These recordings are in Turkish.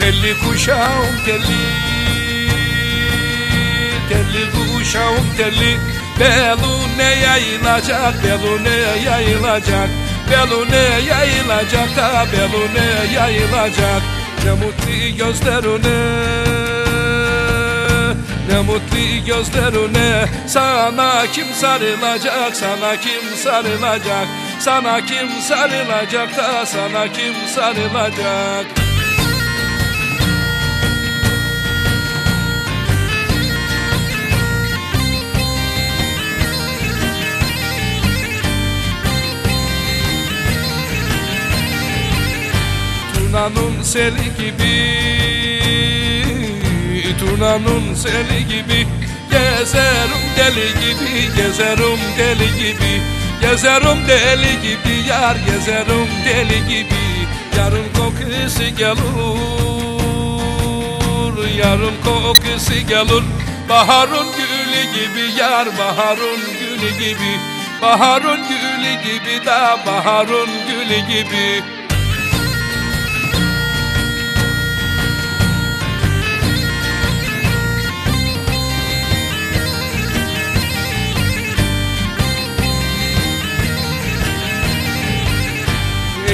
Telli kuşağım telli. Telli kuşağım telli. Belune yayılacak Belune yayılacak? Belune yayılacak da Belune yayılacak? Ne mutlu gözlerine ne mutlu gözlerine. Sana kim sarılacak Sana kim sarılacak? Sana kim sarılacak da Sana kim sarılacak Turnanın seli gibi Turnanın seli gibi. Gezerim deli gibi Gezerim deli gibi. Gezerim deli gibi Yar gezerim deli gibi. Yarın kokusu gelir Yarın kokusu gelir Baharın gülü gibi Yar baharın gülü gibi. Baharın gülü gibi da Baharın gülü gibi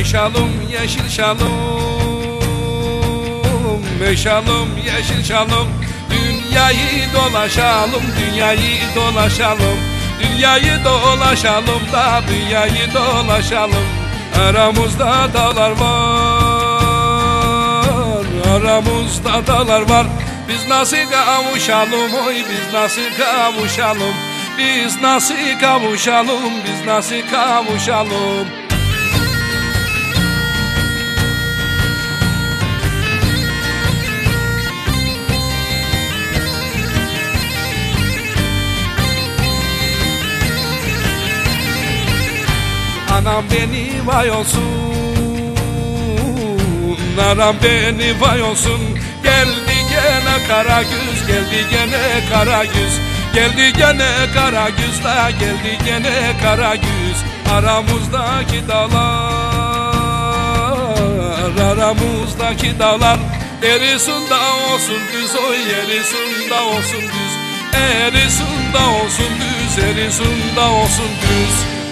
şalım yeşil şalım Meşalım yeşil şalım Dünyayı dolaşalım Dünyayı dolaşalım. Dünyayı dolaşalım da Dünyayı dolaşalım. Aramızda dağlar var Aramızda dağlar var. Biz nasıl kavuşalım oy Biz nasıl kavuşalım? Biz nasıl kavuşalım Biz nasıl kavuşalım Anam beni vay olsun. Anam beni vay olsun. Geldi gene kara güz Geldi gene kara güz Geldi gene kara güz da Geldi gene kara güz Aramızdaki dağlar Aramızdaki dağlar. Erisun da olsun düz Oy erisun da olsun düz. Erisun da olsun düz Erisun da olsun düz